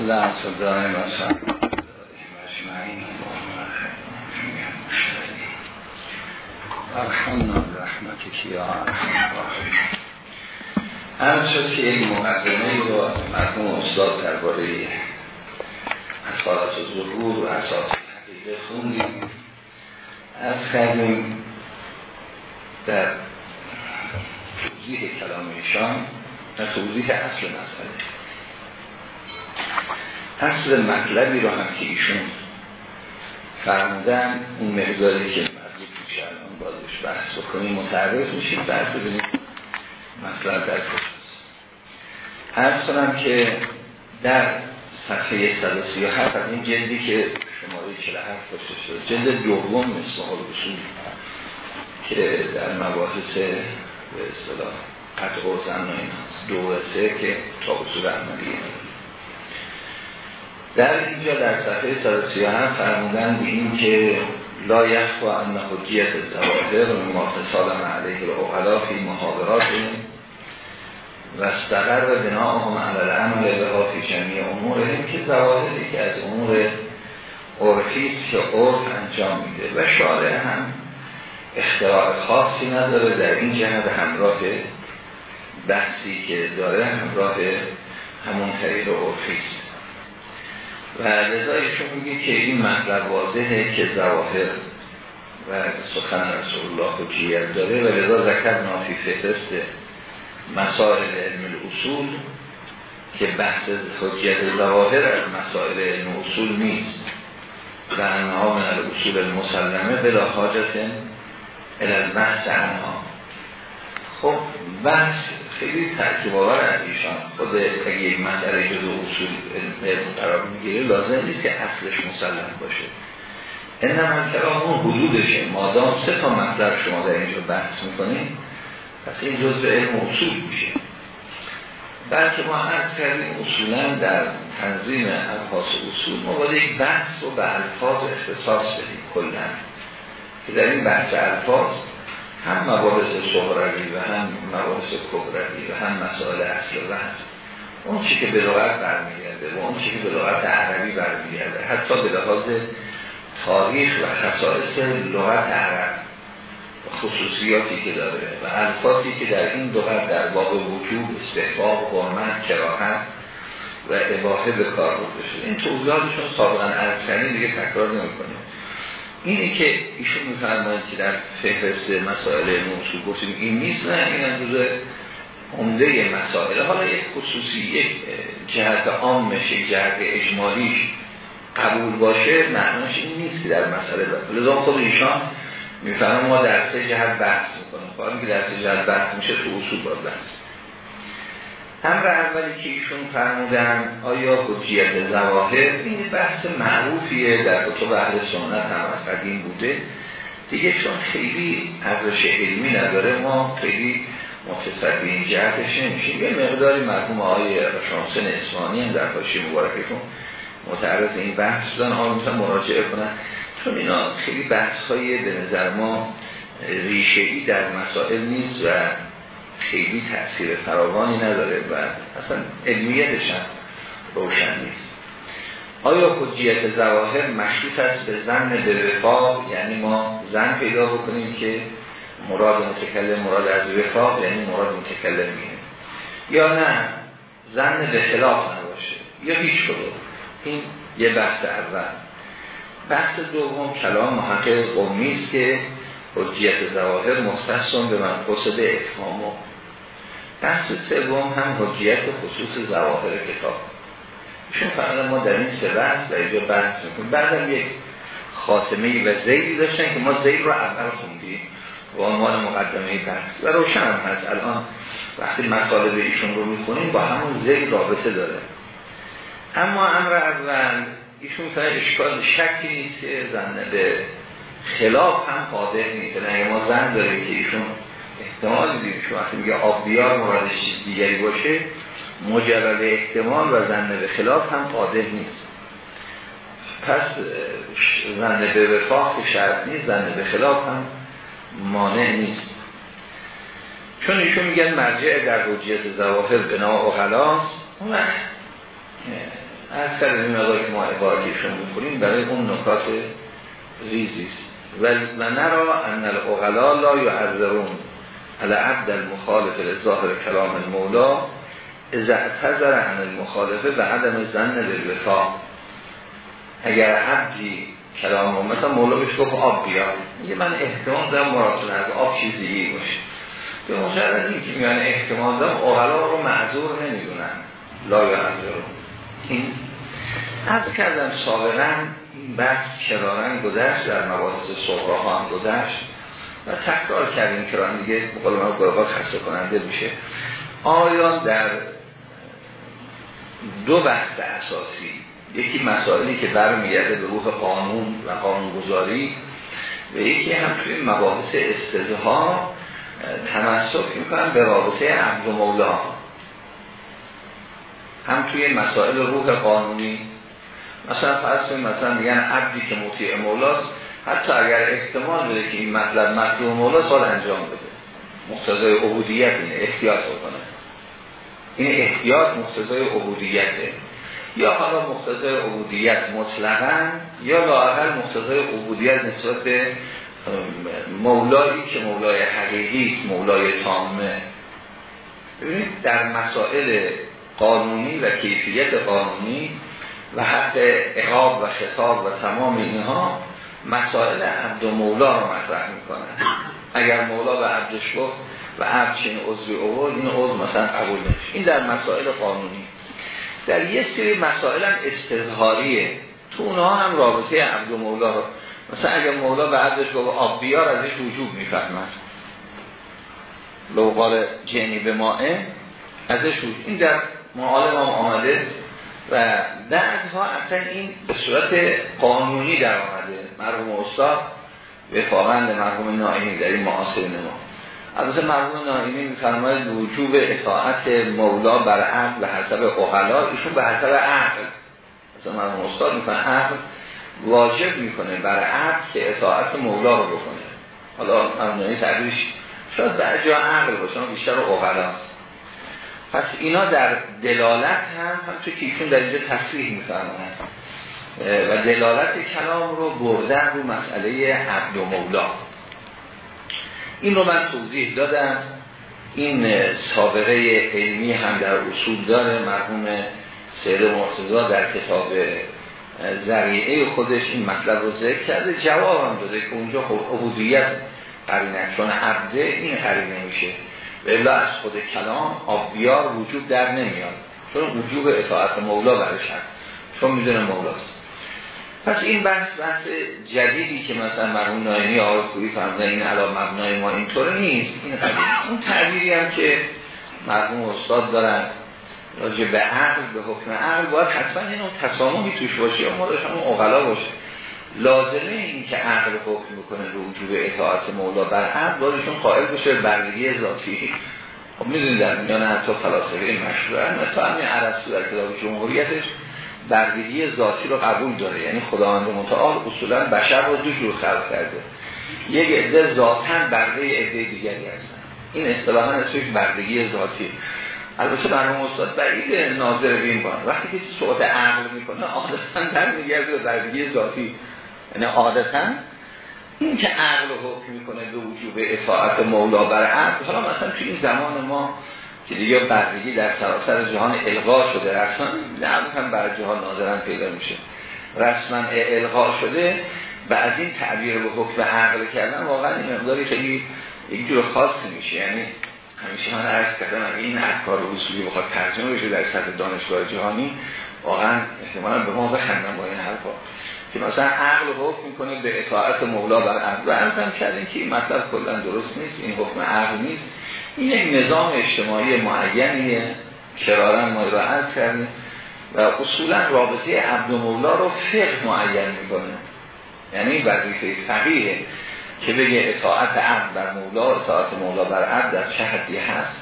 الله دائم اصلا ارحمنا برحمتك یا ارحم شد که این مقدمه رو مرحوم استاد درباره اصالات ظهور و اساس حقیقه خوندیم از کردیم در توضیح کلام ایشان در توضیح اصل مسئله اصل مطلبی رو هم که ایشون فرمودن اون مقداری که مربوط میشه الان بازش بحث بکنیم متعرض میشیم بعد ببینیم مطلب در کجاست. از کنم که در صفحه 137 از این جلدی که شماره 47 باشه شد. جلد دوم مثل حال اصول که در مباحث به اصطلاح قطع و زن و این هست دو و سه که تا اصول عملی. در اینجا در صفحه 137 فرمودن به این که لا یخوا ان حجیت الزواهر و متصالم علیه الاغلا فی محاورات و استقر و بناهم عمل عمل به فی جمعی امورهم که زواهری که از امور عرفی که عرف انجام میده. و شارع هم اختراع خاصی نداره. در این جهت همراه بحثی که داره همراه همون طریق عرفی و لذا ایشون میگه که این مطلب واضحه که زواهر و سخن رسول الله حجیت داره و لذا ذکر نافی فهرست مسائل علم الاصول که بحث حجیت زواهر از مسائل علم اصول نیست. و انها من الاصول المسلمه بلا حاجت الالبحث انها خب بحث خیلی آور از ایشان. خود اگه یک مسئله جز اصول قرار می‌گیره لازم نیست که اصلش مسلم باشه. این هم کلام اون حدودشه. مادام سه تا مطلب شما در اینجا بحث می‌کنیم پس این جز علم اصول میشه. بلکه ما عرض کردیم اصولا در تنظیم الفاظ اصول ما باید یک بحث و به الفاظ اختصاص بدیم کلا. که در این بحث الفاظ هم مباحث صغروی و هم مباحث کبروی و هم مسائل اصل و بحث اون چی که به لغت برمیگرده و اون چی که به لغت عربی برمیگرده حتی به لحاظ تاریخ و خصائص لغت عرب و خصوصیاتی که داره و الفاظی که در این لغت در باب وجود استحباب حرمت کراهت و اباحه به کار برده شده. این توضیحاتشون سابقا عرض کردیم دیگه تکرار نمی‌کنیم اینی که ایشون میفرماید که در فهرست مسائل موضوع گفتیم این نیست نه این امروز عمده مسائل. حالا یک خصوصی یک جهت عامش یک جهت اجمالیش قبول باشه معناش این نیست که در مسئله باشه لذا خود ایشان میفرمان ما در سه جهت بحث می‌کنیم. کاری که در سه جهت بحث میشه تو اصول باید بحث. امر اولی که ایشون فرمودن آیا حجیت زواهر این بحث معروفیه؟ در کتب اهل سنت هم از قدیم بوده. دیگه چون خیلی ارزش علمی نداره ما خیلی متصد به این جهتش نمیشیم. یه مقداری مرحوم آقای شانسن اسمانی هم در حاشیه مبارکشون متعرض این بحث شدن آن می‌تونن مراجعه کنن. چون اینا خیلی بحث های به نظر ما ریشه در مسائل نیست و خیلی تأثیر فراوانی نداره و اصلا علمیتش هم روشن نیست. آیا حجیت زواهر مشروط است به زن به وفاق یعنی ما زن پیدا بکنیم که مراد متکلم مراد از وفاق یعنی مراد متکلم میه یا نه زن به خلاف نباشه. یا هیچ کدوم. این یه بحث اول. بحث دوم کلام محقق قومی است که حجیت زواهر مختصون به من قصد افهامو بحث سوم هم حجیت خصوص زواهر کتاب. چون فقط ما در این سه بحث در اینجا بحث می‌کنیم. بعدم یک خاتمه و زیدی داشتن که ما زید رو اول خوندیم و عنوان مقدمه بحث. و روشن هم هست. الان وقتی مطالب ایشون رو می‌خونیم با همون زید رابطه داره. اما امر اول ایشون فقط اشکال شکی نیست زنده به خلاف هم قادر نیست. نه ما زن داریم که ایشون احتمال دیدیم شما وقتی میگه آب بیار مرادش دیگری باشه مجرد احتمال و زنده به خلاف هم قادر نیست. پس زنده به وفاق شرط نیست زنده به خلاف هم مانع نیست. چون ایشون میگن مرجع در حجیت زواهر بنا و خلاص از کردن این که ما عبارتیشون می‌کنیم برای اون نکات ریزیست و نرا ان الاغلا لا یعذرون. على عبد المخالف لظاهر کلام المولا؟ اذا اعتذر عن المخالفه و عدم زن للوفا اگر عبدی کلام مثلا مولا بهش گفت آب بیار میگه من احتمال دارم مراسل از آب چیزی باشه. به مجرد این که میان احتمال دارم اغلا رو معذور نمی‌دونن. لا یعذرون این از کردم سابقا این بحث کرارن گذشت در مباحث صغراها هم گذشت. و تکرار کردیم کرارن دیگه بقول من گربات خسته کننده میشه. آیا در دو بحث اساسی یکی مسائلی که برمیگرده به روح قانون و قانونگذاری و یکی هم توی مباحث استدها تمسک می‌کنن به رابطه عبد و مولا. هم توی مسائل روح قانونی. مثلا فرض مثلا میگن عبدی که مطیع مولاست حتی اگر احتمال بده که این مطلب مطلوب مولا سال انجام بده. مقتضای عبودیت اینه احتیاط بکنه. این احتیاط مقتضای عبودیته. یا حالا مقتضای عبودیت مطلقا یا لااقل مقتضای عبودیت نسبت مولایی که مولای حقیقی مولای تامه. ببینید در مسائل قانونی و کیفیت قانونی و حق اقاب و خطاب و تمام اینها مسائل عبد و مولا رو مطرح می‌کنن. اگر مولا به عبدش گفت و عبد چین عضوی اول این عضو مثلا قبول نمیشه. این در مسائل قانونی. در یه سری مسائل هم استظهاریه. تو اونها هم رابطه عبد و مولا رو. مثلا اگر مولا به عبدش گفت آب بیار ازش وجوب می‌فهمد لوقال جنی به ماه ازش وجوب این در معالم هم آمده. و بعدها اصلا این به صورت قانونی در آمده. مرحوم استاد وفاقند مرحوم نائمی در این معاصر ما البته مرحوم نائمی میفرماید وجوب اطاعت مولا بر عقل و حسب اقلا ایشون به حسب عقل. مثلا مرحوم استاد میفرماید عقل واجب می‌کنه بر عقل که اطاعت مولا رو بکنه. حالا مرحوم نائمی تعبیرش شاید در جا عقل باشه بیشتر اقلاست پس اینا در دلالت هم هم تو که ایشون در اینجا تصریح میفرمایند و دلالت کلام رو بردن رو مسئله عبد و مولا. این رو من توضیح دادم. این سابقه علمی هم در اصول داره. مرحوم سید مرتضا در کتاب ذریعه خودش این مطلب رو ذکر کرده. جواب هم داده که اونجا خب عبودیت قرینه چون عبده این قرینه میشه. و از خود کلام آبیار وجود در نمیاد. چون وجوب اطاعت مولا برش هست. چون می‌دونه مولاست. پس این بحث بحث جدیدی که مثلا مرحوم نایمی خوبی فرمودن این علا مبنای ما اینطور نیست. این اون تعبیری هم که مرحوم استاد دارن راجع به عقل به حکم عقل باید حتما این اون تسامحی توش باشه یا ما داشت اغلا باشه. لازمه این که عقل حکم می‌کنه به وجوب اطاعت مولا بر عقل بازشون قائل بشه بردگی ذاتی. خب می‌دونید در میان حتی فلاسفه مشهور مثلا همین عرصو در کتاب جمهوریتش بردگی ذاتی رو قبول داره. یعنی خداوند متعال اصولا بشر رو دو جور خلق کرده. یک عده ذاتن برده عده دیگری هستن. این اصطلاحا اسمش بردگی ذاتی. البته مرحوم استاد بعید ناظر بین وقتی که صحبت عقل می‌کنه عادتا در میگرده بردگی ذاتی. یعنی عادتا این که عقل حکم می‌کنه به وجوب اطاعت مولا بر عقل حالا مثلا توی این زمان ما که دیگه بردگی در سراسر جهان الغا شده رسما نه هم بر جهان ناظرن پیدا میشه. رسما الغا شده و از این تعبیر به حکم عقل کردن واقعا این مقداری خیلی یک جور خاصی میشه. یعنی همیشه من عرض کردم اگه این افکار اصولی بخواد ترجمه بشه در سطح دانشگاه جهانی واقعا احتمالا به ما بخندم با این حرفا. که مثلا عقل حکم می‌کنه به اطاعت مولا بر عقل. و هم کردیم که این مطلب کلا درست نیست این حکم عقل نیست. این یک نظام اجتماعی معینیه. کرارن ما رو عرض کردیم. و اصولا رابطه عبد مولا رو فقه معین می‌کنه. یعنی وظیفه فقیه که بگه اطاعت عبد بر مولا اطاعت مولا بر عبد در چه حدی هست؟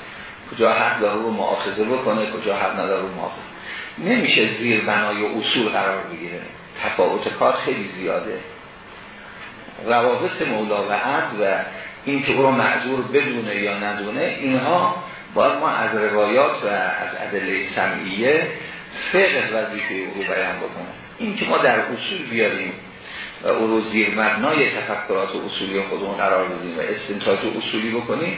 کجا حق داره رو معاخذه بکنه کجا حق نداره رو معاخذه نمیشه زیر بنای اصول قرار بگیره. تفاوت کار خیلی زیاده. روابط مولا و عبد و این که او رو معذور بدونه یا ندونه اینها باید ما از روایات و از ادله سمعیه فقه وظیفه او رو بیان بکنه این که ما در اصول بیاریم و او رو زیر مبنای تفکرات اصولی خودمون قرار بدیم و استنتاج اصولی بکنیم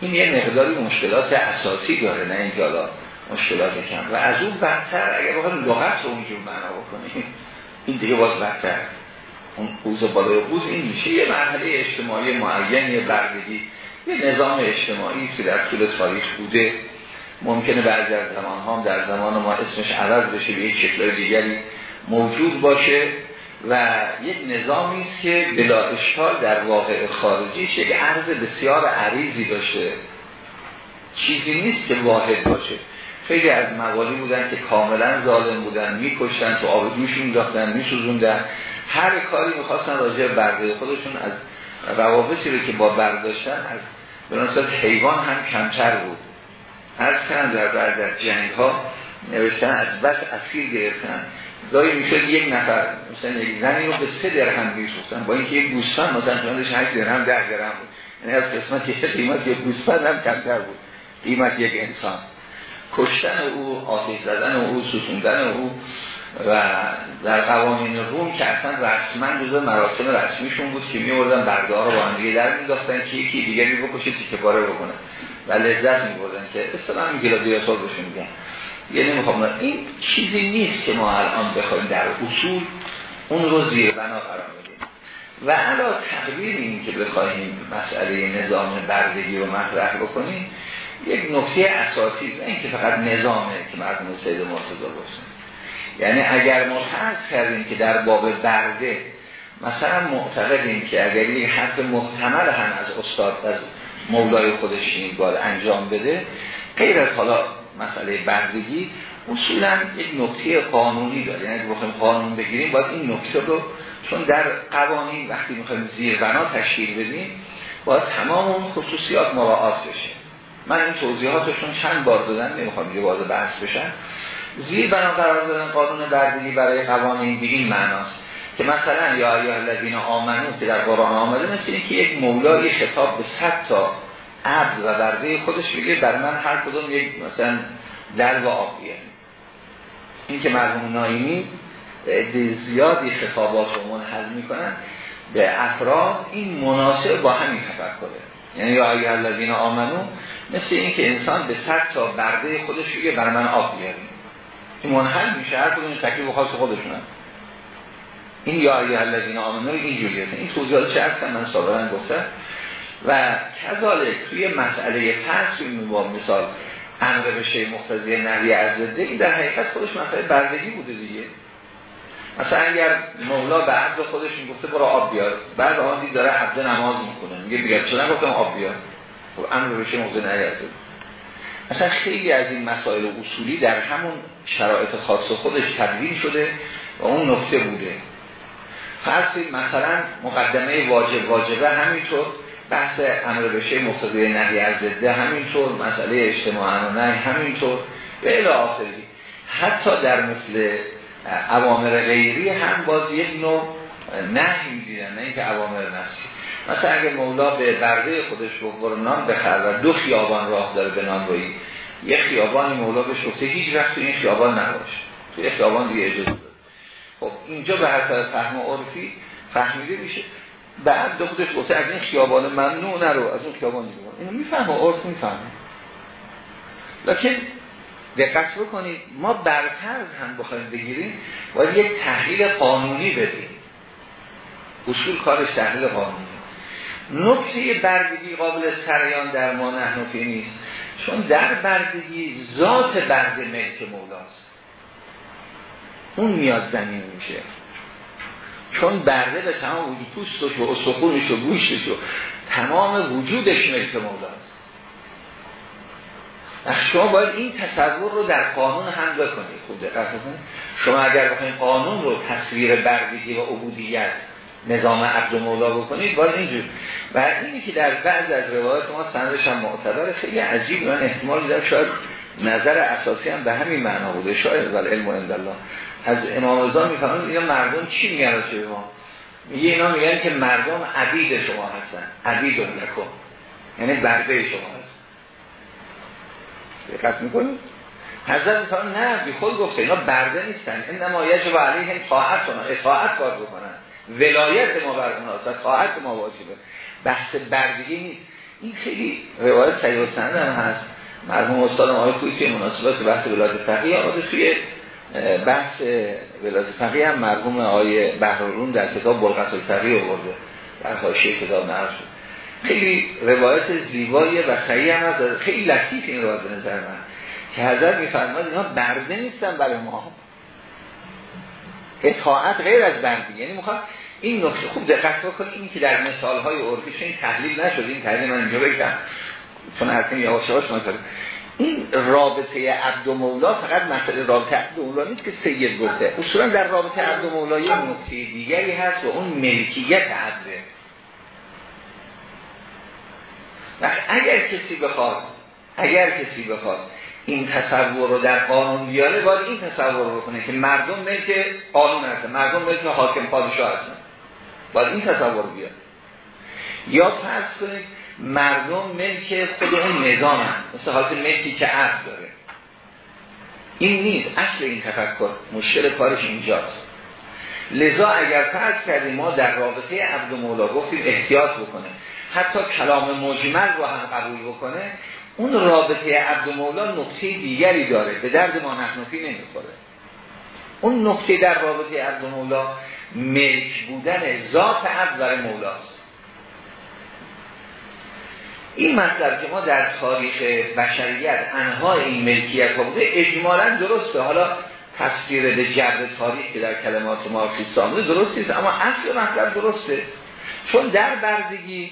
این یه مقداری مشکلات اساسی داره نه اینکه حالا مشکلات کم. و از اون بدتر اگر بخوایم لغت رو اونجور معنا بکنیم این دیگه باز بدتر اون قوز بالای قوز این میشه یه مرحله اجتماعی معین یه بردگی یه نظام اجتماعی که در طول تاریخ بوده. ممکنه بعضی از زمان هم در زمان ما اسمش عوض بشه به یک شکل دیگری موجود باشه و یک نظامی است که بلا اشکال در واقع خارجیش یک عرض بسیار عریضی داشته. چیزی نیست که واحد باشه. خیلی از موالی بودن که کاملا ظالم بودن میکشتن تو آب جوش میداختن میسوزوندن. هر کاری می‌خواستن راجع برده خودشون از روابطی رو که با برداشتن از به حیوان هم کمتر بود. هر چند در در جنگ ها نوشتن از بس اسیر گرفتن. گاهی می‌شد یک نفر مثلا یک زنی رو به سه درهم میسوختن با اینکه یک گوسفند مثلا قیمتش 8 درهم 10 درهم بود. یعنی از قسمت یک قیمت یک گوسفند هم کمتر بود. قیمت یک انسان. کشتن او آتش زدن او ستوندن او و در قوانین روم که اصلا رسما جزء مراسم رسمیشون بود که میوردن بردار رو با هم دیگه در مینداختن که یکی دیگری بکشه تیکه پاره بکنه و لذت میبردن که اصلا هم گلادیاتور بهشون میگن. یه نمی‌خوام این چیزی نیست که ما الان بخوایم در اصول اون رو زیر بنا قرار بدیم. و علا تقدیر این که بخوایم مسئله نظام بردگی رو مطرح بکنیم یک نکته اساسی نه اینکه فقط نظامه که مردم سید مرتضی باشه یعنی اگر ما فرض کردیم که در باب برده مثلا معتقدیم که اگر یک حرف محتمل هم از استاد از مولای خودش این باید انجام بده غیر از حالا مسئله بردگی اصولا یک نکته قانونی داره. یعنی اگه بخوایم قانون بگیریم باید این نکته رو چون در قوانین وقتی می‌خوایم زیربنا تشکیل بدیم باید تمام اون خصوصیات مراعات بشه. من این توضیحاتشون چند بار دادن نمی‌خوام یه وارد بحث بشن زیر بنا قرار دادن قانون بردگی برای قوانین به این معناست که مثلا یا ایها الذین آمنو که در قرآن آمده مثل که یک مولای خطاب به صد تا عبد و برده خودش بگه در من هر کدوم یک مثلا در و آبیه این که مرحوم نایمی زیادی خطابات رو منحل می‌کنن به افراد این مناسب با همین تفکره. یعنی یا ایها الذین آمنو مثل این که انسان به صد تا برده خودش بگه بر من آب بیاریم این منحل میشه هر کدوم تکلیف خاص خودشون این یا ایها الذین آمنو این جوریه. این توضیحات چه هستن؟ من سابقا گفتم. و کذالک توی مسئله فرض با مثال امر به شی مختزی نهی از زده این در حقیقت خودش مسئله بردگی بوده دیگه. مثلا اگر مولا به عبد خودش می‌گفته برو آب بیار بعد آن دید داره عبد نماز می‌کنه میگه بگه چون نگفتم آب بیار. خب امر نهی از زده مثلا خیلی از این مسائل اصولی در همون شرایط خاص خودش تدوین شده و اون نکته بوده. فرض مثلا مقدمه واجب واجبه همینطور بحث امر بشه مقتضی نهی از ضده همینطور مسئله اجتماع نه همینطور به الی حتی در مثل اوامر غیری هم باز یک نوع نهی می‌دیدن نه اینکه اوامر نفسی مثلا اگر مولا به برده خودش بخور نام بخر و دو خیابان راه داره به نام روی یه خیابانی مولا به شفته هیچ وقت این خیابان نباشه تو یه خیابان دیگه اجازه خب اینجا به حسب فهم عرفی فهمیده میشه. بعد خودش گفته از این خیابان ممنوع نرو از اون خیابان دیگه اینو می‌فهمه عرف می‌فهمه. لکن دقت بکنید ما برتر هم بخوایم بگیریم باید یک تحلیل قانونی بدیم. اصول کارش تحلیل قانونی. نکته بردگی قابل سریان در ما نحنفی نیست. چون در بردگی ذات برد ملک مولاست. اون میاد زمین میشه. چون برده به تمام وجود پوستش و استخونش و گوشتش و تمام وجودش ملک مولاست. شما باید این تصور رو در قانون هم بکنید. خود دقت شما اگر بخواید قانون رو تصویر بردگی و عبودیت نظام عبد و مولا بکنید باید اینجور و اینی که در بعض از روایت ما سندش هم معتبر خیلی عجیب من احتمال دیدم شاید نظر اساسی هم به همین معنا بوده. شاید ولی علم الله از امام رضا می‌فهمن اینا مردم چی میگن راجع ما؟ میگه اینا میگن که مردم عبید شما هستن. عبید لکم. یعنی برده شما. دقت می‌کنید حضرت میفرمان نه بی خود گفته اینا برده نیستن. این انما یجب علیهم طاعت کنن اطاعت کار بکنن. ولایت ما بر اوناست طاعت ما واجبه. بحث بردگی نیست. این خیلی روایت صحیح سند هم هست. مرحوم استاد آقای کویتی مناسبات بحث ولایت فقیه آمده توی بحث ولایت فقیه هم مرحوم آقای بهرالون در کتاب بلغت الفقیه آورده. در حاشیه کتاب نقل خیلی روایت زیبایی و صحیح هم هست. خیلی لطیف این روایت به نظر من. که حضرت میفرماد اینا برده نیستن برای ما. اطاعت غیر از بردی. یعنی می‌خواد این نکته خوب دقت بکنید این که در مثال های عرفی این تحلیل نشد. این تحلیل من اینجا بگم. چون اصلا یواش یواش مثلا این رابطه عبد و مولا فقط مسئله رابطه عبد و مولا نیست که سید گفته. اصولا در رابطه عبد و مولا یه نکته دیگری هست و اون ملکیت عبده. و اگر کسی بخواد اگر کسی بخواد این تصور رو در قانون بیاره باید این تصور رو بکنه که مردم ملک قانون هستن مردم ملک حاکم پادشاه هستن. باید این تصور بیاره. یا فرض کنید مردم ملک خود اون نظام هم مثل حالت ملکی که عرض داره. این نیست. اصل این تفکر مشکل کارش اینجاست. لذا اگر فرض کردیم ما در رابطه عبد مولا گفتیم احتیاط بکنه. حتی کلام مجمل رو هم قبول بکنه اون رابطه عبد مولا نقطه دیگری داره به درد ما نحنفی نمی‌خوره. اون نقطه در رابطه عبد مولا ملک بودن ذات عبد برای مولاست. این مطلب که ما در تاریخ بشریت انها این ملکیت ها بوده اجمالا درسته. حالا تفسیر به جبر تاریخ که در کلمات مارکسیست آمده درست نیست اما اصل مطلب درسته. چون در بردگی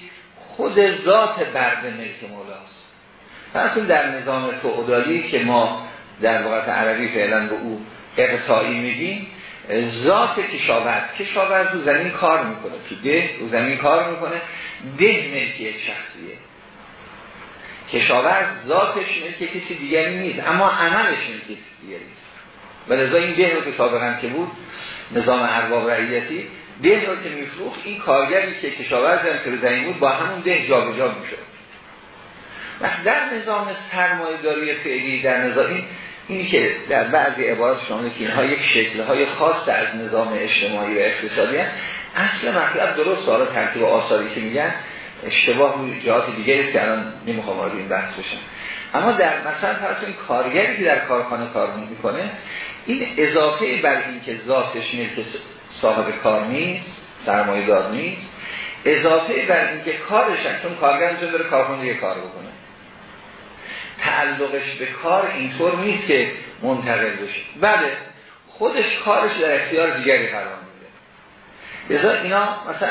خود ذات برد ملک مولاست. پس در نظام فعودالی که ما در وقت عربی فعلا به او اقتایی میگیم ذات کشاورز کشاورز رو زمین کار می‌کنه. تو ده رو زمین کار می‌کنه ده ملکی شخصیه. کشاورز ذاتش ملک کسی دیگری نیست اما عملش ملک کسی دیگری نیست. و لذا این ده رو که سابقا که بود نظام ارباب رعیتی ده رو که میفروخت این کارگری که کشاورز هم که زمین بود با همون ده جابجا می‌شد. و در نظام سرمایه داری فعلی در نظام این اینی که در بعضی عبارات شما که اینها یک شکلهای خاص از نظام اجتماعی و اقتصادی هست اصل مطلب درست حالا ترتیب آثاری که میگن اشتباه روی جهات دیگری که الان نمی‌خوام وارد این بحث بشم. اما در مثلا فرض این کارگری که در کارخانه کار می‌کنه این اضافه بر این که ذاتش ملک صاحب کار نیست سرمایه دار نیست. اضافه بر این که کارش چون کارگر می‌تونه داره کارخانه کار بکنه. تعلقش به کار اینطور نیست که منتقل بشه. بله خودش کارش در اختیار دیگری قرار میده. لذا اینا مثلا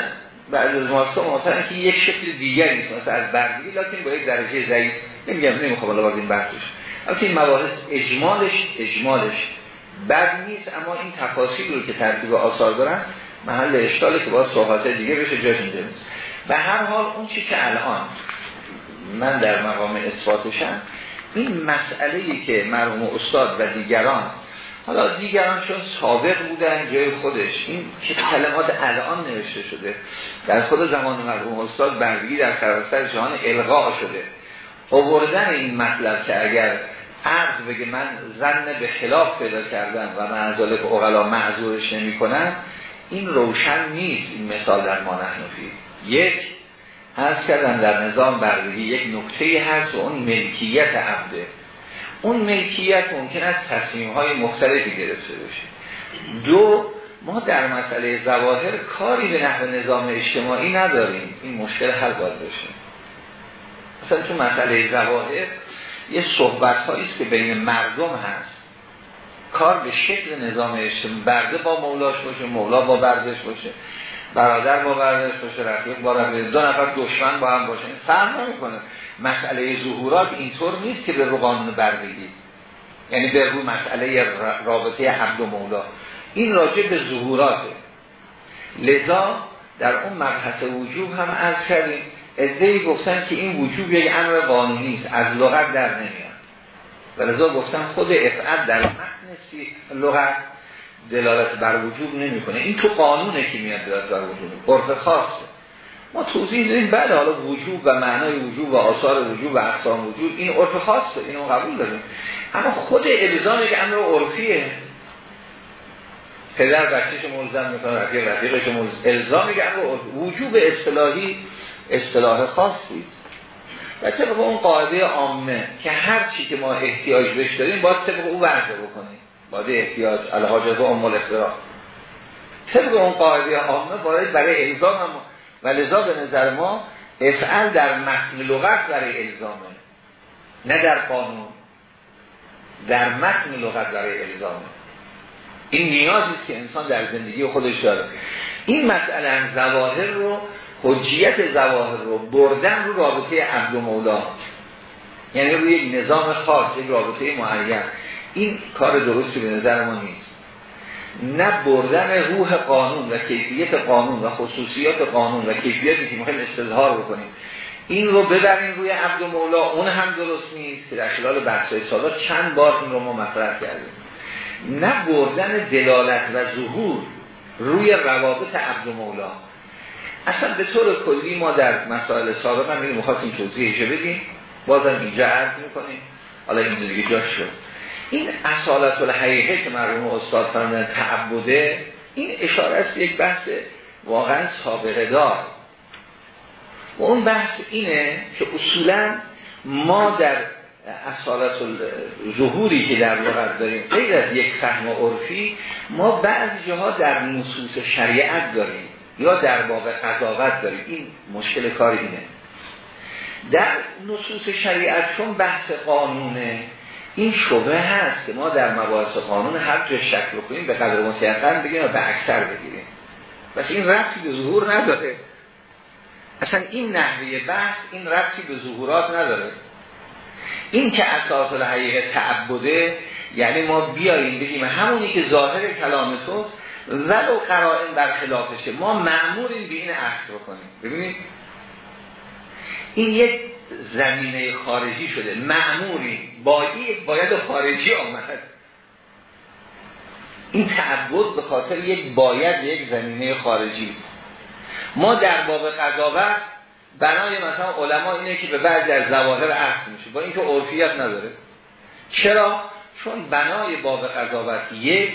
بعد از مارکس مثلا که یک شکل دیگری نیست. مثلا از بردگی لکن با یک درجه ضعیف. نمیگم نمی‌خوام الان این بحثش البته این مباحث اجمالش اجمالش بد نیست اما این تفاصیل رو که ترتیب آثار دارن محل اشتاله که با صحبت دیگه بشه جاش نیست. به هر حال اون چی که الان من در مقام اثباتشم این مسئله ای که مرحوم استاد و دیگران حالا دیگران چون سابق بودن جای خودش این که کلمات الان نوشته شده؟ در خود زمان مرحوم استاد بردگی در سراسر جهان الغا شده. آوردن این مطلب که اگر عرض بگه من زن به خلاف پیدا کردن و معذالک اغلا معذورش نمی کنن این روشن نیست این مثال در ما نحنفی یک از کردن در نظام بردگی یک نکته هست و اون ملکیت عبده اون ملکیت ممکن است تصمیم های مختلفی گرفته بشه. دو ما در مسئله زواهر کاری به نحو نظام اجتماعی نداریم. این مشکل حل باید بشه. مثلا تو مسئله زواهر یه صحبت است که بین مردم هست. کار به شکل نظام اجتماعی برده با مولاش باشه مولا با بردش باشه برادر با بردش باشه رفیق با رفیق دو نفر دشمن با هم باشه. فرق نمی‌کنه. مسئله ظهورات اینطور نیست که به رو قانون بردگی یعنی به رو مسئله رابطه حمد و مولا. این راجع به ظهوراته. لذا در اون مبحث وجوب هم از کردیم. ادهی گفتن که این وجوب یک امر قانونی است از لغت در نمیاد. و لذا گفتن خود افعد در متن لغت دلالت بر وجوب نمی‌کنه. این تو قانونه که میاد دلالت بر وجوب. عرف خاصه ما توضیح داریم بعد حالا وجود و معنای وجود و آثار وجود و اقسام وجود این عرف خاصه اینو قبول داریم. اما خود الزام که امر عرفیه. پدر بچهش ملزم می‌کنه رفیق رفیقش ملزم. الزامی که امر وجوب اصطلاحی اصطلاح خاصی و طبق اون قاعده عامه که هر چی که ما احتیاج بهش داریم باید طبق او ورزه بکنیم. باید احتیاج و امال اختراع طبق اون قاعده عامه باید برای الزام هم و لذا به نظر ما افعل در متن لغت برای الزامه نه در قانون. در متن لغت برای الزامه. این نیازی که انسان در زندگی خودش داره. این مسئله زواهر رو حجیت زواهر رو بردن رو رابطه عبد و مولا. یعنی روی نظام خاص یک رابطه معین. این کار درستی به نظر ما نیست. نه بردن روح قانون و کیفیت قانون و خصوصیات قانون و کیفیتی که مهم استظهار بکنیم. این رو ببریم روی عبد و مولا اون هم درست نیست در خلال بحثای سالا چند بار این رو ما مطرح کردیم. نه بردن دلالت و ظهور روی روابط عبد و مولا. اصلا به طور کلی ما در مسائل سابق هم می‌خواستیم توضیحش بدیم. بازم اینجا عرض می‌کنیم. حالا این دیگه جاش شد. این اصالت الحقیقه که مرحوم استاد فرمودن تعبده این اشاره است یک بحث واقعا سابقه دار. و اون بحث اینه که اصولا ما در اصالت ظهوری که در لغت داریم غیر از یک فهم عرفی ما بعضی جاها در نصوص شریعت داریم. یا در باب قضاوت داریم. این مشکل کار اینه. در نصوص شریعت چون بحث قانونه این شبه هست که ما در مباحث قانون هر جا شک کنیم به قدر متیقن بگیم و به اکثر بگیریم. پس این رفتی به ظهور نداره. اصلا این نحوه بحث این رفتی به ظهورات نداره. این که اساس الحقیقه تعبده یعنی ما بیاییم بگیم همونی که ظاهر کلام توست ولو قرائن بر خلافشه ما معموریم به این عکس کنیم ببینید؟ این یک زمینه خارجی شده. معموری باید باید خارجی آمد. این تعبد به خاطر یک باید یک زمینه خارجی. ما در باب قضاوت بنای مثلا علما اینه که به بعضی از زواهر عهد میشه. با اینکه عرفیت نداره. چرا؟ چون بنای باب قضاوت یک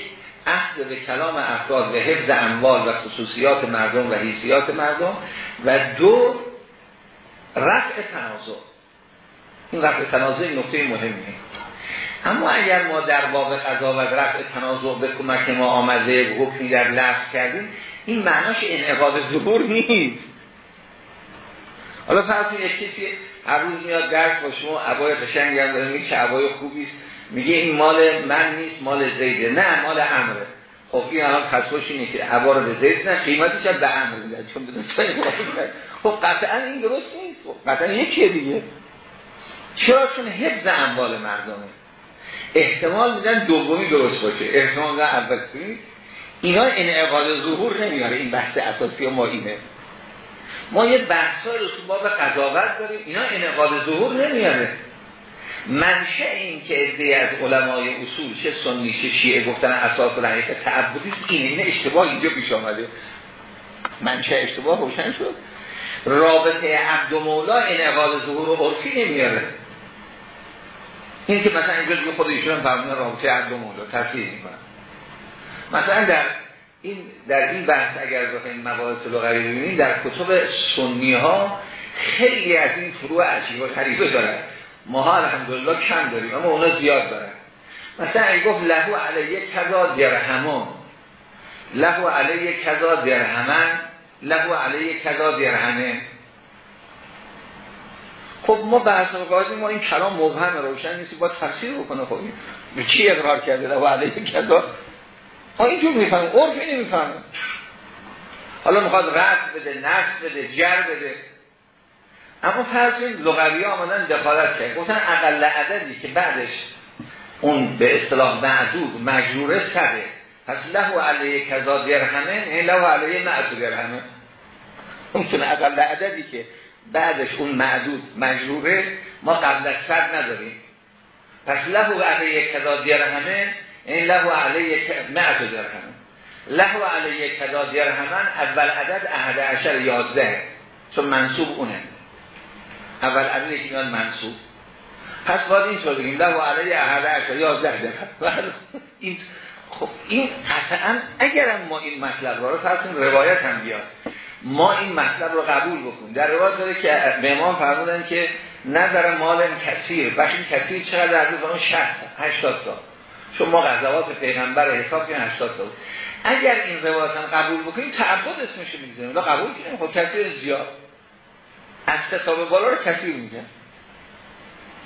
عهد به کلام افراد و حفظ اموال و خصوصیات مردم و حیثیات مردم و دو رفع تنازع. این رفع تنازع نکته مهمیه اما اگر ما در باب قضاوت رفع تنازع به کمک ما آمده حکمی در لفظ کردیم این معناش انعقاد ظهور نیست. حالا فرض یک هر روز میاد درس با شما عبای قشنگ هم داره میگه عبای خوبی است. میگه این مال من نیست مال زیده. نه مال امره خب این الان فتواش اینه که عبا رو به زید نه قیمتی شد به امر میدن چون بدون خب قطعا این درست نیست. خب قطعا یکیه دیگه. چرا؟ چون حفظ اموال مردمه. احتمال میدن دومی درست باشه. احتمال میدن اول. اینا انعقاد ظهور نمیاره. این بحث اساسی ما اینه. ما یه بحثای رو تو باب قضاوت داریم اینا انعقاد ظهور نمیاره. منشه این که ادهی از علمای اصول چه سنی چه شیعه گفتن اساس الحقیقه تعبدی اینه این اشتباه اینجا پیش آمده منشه اشتباه روشن شد. رابطه عبد و مولا انعقاد ظهور و عرفی نمیاره. این که مثلا اینجا خود ایشون فرمونه رابطه عبد و مولا تصویر می‌کنن. مثلا در این در این بحث اگر بخوایم مباحث لغوی ببینید در کتب سنی ها خیلی از این فروع عجیب و غریبه دارن. ما الحمدلله کم داریم اما اونا زیاد دارن. مثلا اگه گفت لهو علیه کذا درهمان. لهو علیه کذا درهمن لهو علیه کذا درهمه. خب ما بحث قاضی ما این کلام مبهم روشن نیست با تفسیر بکنه. خب چی اقرار کرده؟ لهو علیه کذا ها اینجور می‌فهمه عرفی نمی‌فهمه حالا می‌خواد رد بده نفس بده جر بده. اما فرض لغوی آمدن دخالت کرد. گفتن اقل عددی که بعدش اون به اصطلاح معدود مجروره سده پس له علیه کذا درهمه نه له علیه معدود درهمه. اون اقل عددی که بعدش اون معدود مجروره ما قبل از نداریم. پس له علیه کذا درهمه این له علیه معدود درهمه له علیه کذا درهمن اول عدد احد عشر یازده. چون منصوب اونه. اول عدد یکی میاد منصوب. پس باید این طور بگیم له و علیه احد یا زهده این خب این قطعا اگرم ما این مطلب رو فرض روایت هم بیاد. ما این مطلب رو قبول بکنیم. در روایت داره که به امام فرمودن که نظر مال کثیر. بخش کثیر چقدر در روز اون 60 80 تا. چون ما غزوات پیغمبر حساب کنیم 80 تا اگر این روایت هم قبول بکنیم تعبد اسمش می‌گذاریم. قبول کنیم خب کثیر زیاد. از کتاب بالا رو کثیر میگن.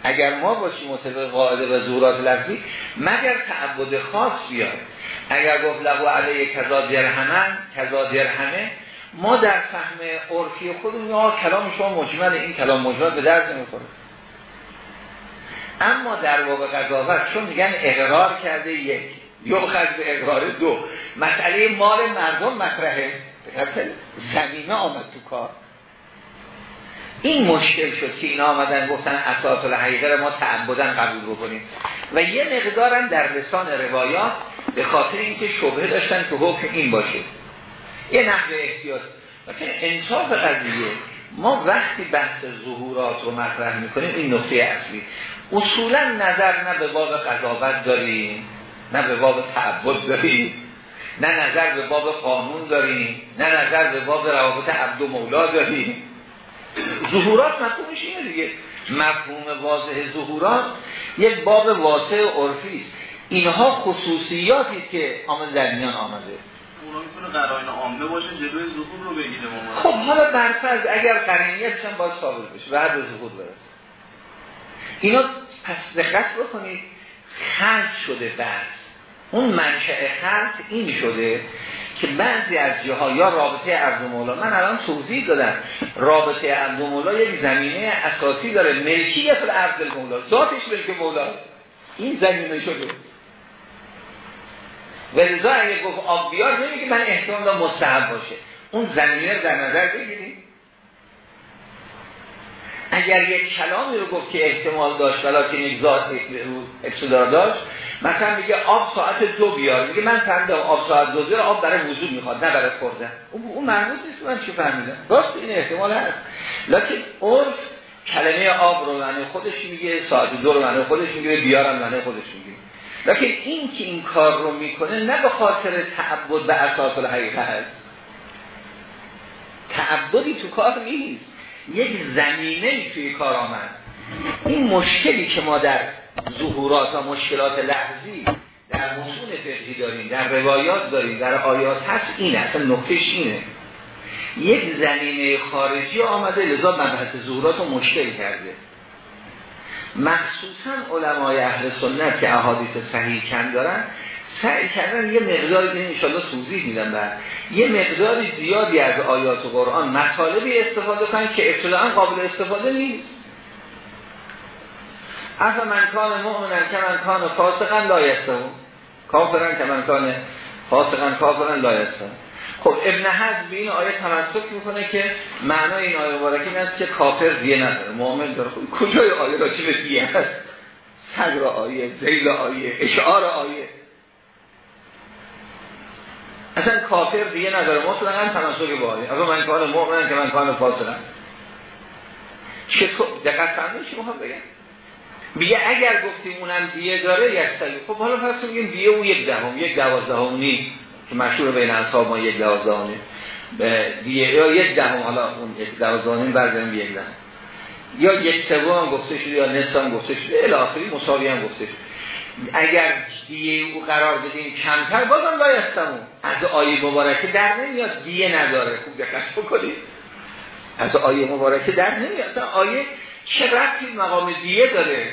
اگر ما باشیم مطابق قاعده و زورات لفظی مگر تعبد خاص بیاد. اگر گفت لهو علیه کذا درهمن کذا درهمه ما در فهم عرفی خودمون کلام شما مجمل این کلام مجمل به درد نمی‌خوره. اما در واقع قضاوت چون میگن اقرار کرده یک یوخذ به اقرار دو. مسئله مال مردم مطرحه. زمینه آمد تو کار. این مشکل شد که اینا آمدن گفتن اساس الحقیقه ما تعبدن قبول بکنیم. و یه مقدارن در لسان روایات به خاطر اینکه شبهه داشتن که حکم این باشه. یه نحوه احتیاط. لیکن انصاف قضیه. ما وقتی بحث ظهورات رو مطرح می‌کنیم این نقطه اصلی. اصولا نظر نه به باب قضاوت داریم نه به باب تعبد داریم نه نظر به باب قانون داریم نه نظر به باب روابط عبد و مولا داریم. ظهورات مفهومش اینه دیگه؟ مفهوم واضح ظهورات یک باب واضح عرفی است. اینها خصوصیاتی که آمد در میان آمده. می‌تونه عامه باشه جلوی ظهور رو بگیره خب حالا برفرض اگر قرینیتش هم باید ثابت بشه به ظهور برسه. اینا پس دقت بکنید خلق شده بس اون منشأ خلق این شده که بعضی از جاها یا رابطه عبد مولا من الان توضیح دادم رابطه عبد مولا یک زمینه اساسی داره ملکیت عبد مولا ذاتش ملک مولا. این زمینه شده. و رضا اگه گفت آب بیار نمیگه من احتمال مستحب باشه. اون زمینه رو در نظر بگیریم. اگر یک کلامی رو گفت که احتمال داشت که یک ذات ابتدا داشت مثلا میگه آب ساعت دو بیار. میگه من فهمیدم آب ساعت دو بیار آب برای وجود می‌خواد نه برای خوردن. اون مربوط نیست من چی فهمیدم؟ راست این احتمال هست. لکن عرف کلمه آب رو معنی خودش میگه ساعت دو رو معنی خودش میگه بیارم معنی خودش میگه. لکن این که این کار رو می‌کنه نه به خاطر تعبد به اساس الحقیقه هست تعبدی تو کار نیست. یک زمینه توی کار آمد. این مشکلی که ما در ظهورات و مشکلات لحظی در مصون فقهی داریم در روایات داریم در آیات هست این اصلا نقطش اینه. یک زمینه خارجی آمده لذا مبحث ظهورات رو مشکل کرده. مخصوصا علمای اهل سنت که احادیث صحیح کن دارن سعی کردن یه مقداری که انشالله توضیح میدن بعد یه مقداری زیادی از آیات و قرآن مطالبی استفاده کنن که اطلاعا قابل استفاده نیست. اصلا من کان مؤمنن که من کان فاسقا لایستم کافرن که من کان فاسقا کافرن لایستم خب ابن حزم به این آیه تمسک می‌کنه که معنای این آیه مبارکه این است که کافر دیه نداره مؤمن داره. خب کجای آیه را چی دیه هست صدر آیه زیل آیه اشعار آیه. اصلا کافر دیگه نداره مطلقا تمسک با آیه. اصلا من کان مؤمن که من کان فاسقم. چطور دقت فرمایید چی می‌خوام بگم؟ میگه اگر گفتیم اونم دیه داره یک سلی خب حالا پس میگیم دیه او یک دهم یک دوازدهم نی که مشهور بین اصحاب ما یک دوازدهم دیه یا یک دهم حالا اون یک دوازدهم برداریم یک دهم. یا یک سوم گفته شده یا نصف هم گفته شده. الاخری مساوی هم گفته شده. اگر دیه او قرار بدیم کمتر بازم لایستمون. از آیه مبارکه در نمیاد دیه نداره. خوب دقت بکنید. از آیه مبارکه در نمیاد. آیه چه رفتی مقام دیه داره؟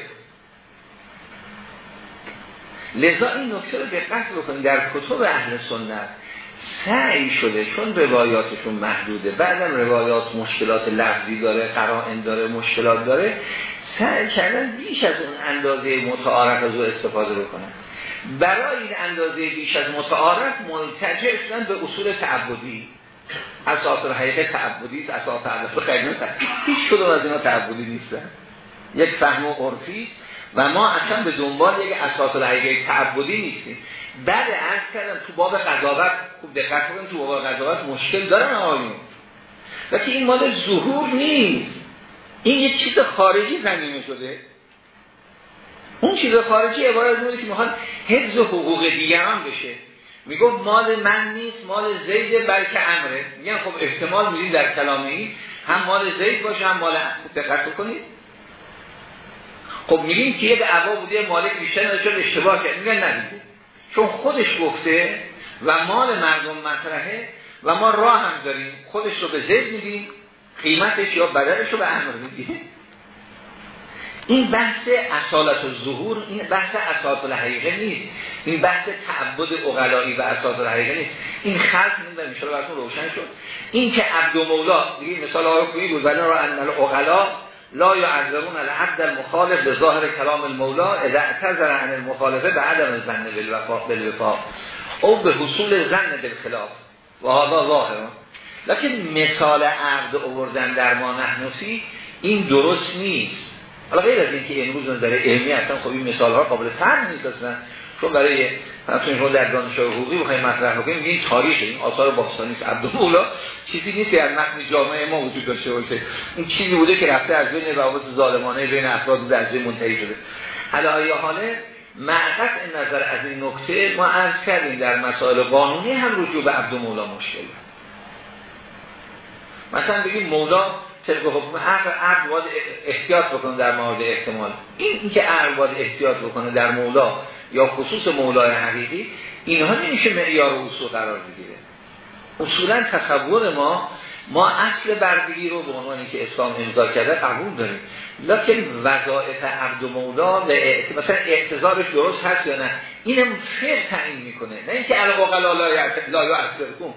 لذا این نکته رو دقت بکنید. در کتب اهل سنت سعی شده چون روایاتشون محدوده بعدم روایات مشکلات لفظی داره قرائن داره مشکلات داره سعی کردن بیش از اون اندازه متعارف از او استفاده بکنن. برای این اندازه بیش از متعارف ملتجع شدن به اصول تعبدی. اساس حقیقت تعبدی است اساس تعبدی هیچ کدوم از اینا تعبدی نیستن. یک فهم عرفی و ما اصلا به دنبال یک اساس حقیقت تعبدی نیستیم. بعد عرض کردم تو باب قضاوت خوب دقت کنید تو باب قضاوت مشکل دارن آقایون که این مال ظهور نیست این یه چیز خارجی زمینه شده. اون چیز خارجی عبارت از که می‌خواد حفظ حقوق دیگران بشه. میگو مال من نیست مال زید بلکه امره. میگن خب احتمال میدیم در کلامه هم مال زید باشه هم مال دقت کنید خب میگیم که یک دعوا بوده مالک بیشتر نداشت اشتباه کرد؟ میگن ندیده چون خودش گفته و مال مردم مطرحه و ما راه هم داریم. خودش رو به زید میدیم قیمتش یا بدلش رو به امر میدیم. این بحث اصالت و ظهور این بحث اصالت الحقیقه نیست. این بحث تعبد اقلایی و اصالت الحقیقه نیست. این خلق این میشه براتون روشن شد. این که عبد مولا دیگه مثال آقای بود ولی را ان الاغلا لا یعذرون العبد المخالف به ظاهر کلام المولا اذا اعتذر عن المخالفه به عدم الظن بالوفاق او به حصول زن بالخلاف. و هذا ظاهر. لکن مثال عقد اووردن در ما نحنفی این درست نیست. حالا غیر از اینکه امروز نظر علمی اصلا خب این مثال ها قابل فهم نیست اصلا. چون برای مثلا شما در دانشگاه حقوقی بخواید مطرح بکنیم این تاریخ این آثار باستانی است عبدالمولا چیزی نیست که از متن جامعه ما وجود داشته باشه. این چیزی بوده که رفته از بین روابط ظالمانه بین افراد از بین منتهی شده. علاوه حاله معقط نظر از این نکته ما عرض کردیم در مسائل قانونی هم رجوع به عبدالمولا مشکل. مثلا بگیم مولا طبق حکم عقل عقل باید احتیاط بکنه در مورد احتمال. این اینکه عقل باید احتیاط بکنه در مولا یا خصوص مولای حقیقی اینها نمیشه معیار اصول قرار بگیره. اصولا تصور ما ما اصل بردگی رو به عنوانی که اسلام امضا کرده قبول داریم. لکن وظایف عبد و مولا و مثلا اعتذارش درست هست یا نه؟ اینم فقه تعیین می‌کنه. نه اینکه علاقه لا کن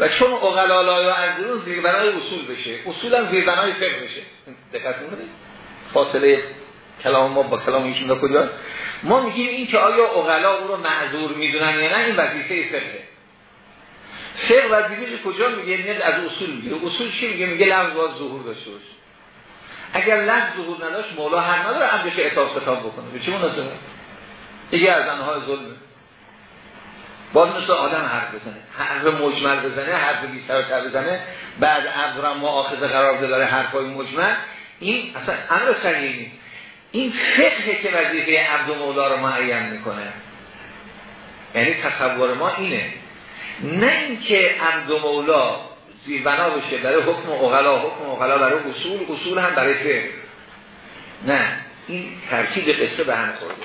و چون اقلا لا یا انظرون زیربنای اصول بشه. اصولا زیربنای فقه بشه. دقت می‌کنید؟ فاصله کلام ما با کلام ایشون کجا ما میگیم این که آیا اقلا او رو معذور می‌دونن یا نه این وظیفه فقه. فقه وظیفه کجا میگه؟ میاد از اصول میگه. اصول چی میگه؟ میگه لفظ باید ظهور داشته باشه. اگر لفظ ظهور نداشت مولا هر نداره عبدش اعتاف کتاب بکنه. به چه مناسبه؟ دیگه از انهای ظلمه. باز مثل آدم حرف بزنه. حرف مجمل بزنه حرف بی سر بزنه. بعد عبد معاخذه قرار داره حرفای مجمل. این اصلا امر صحیحی این فقه که وظیفه عبد مولا رو معین می‌کنه. یعنی تصور ما اینه. نه اینکه عبد مولا زیربنا بشه برای حکم اغلا حکم اغلا برای اصول اصول هم برای فقه. نه این ترکیب قصه به هم خورده.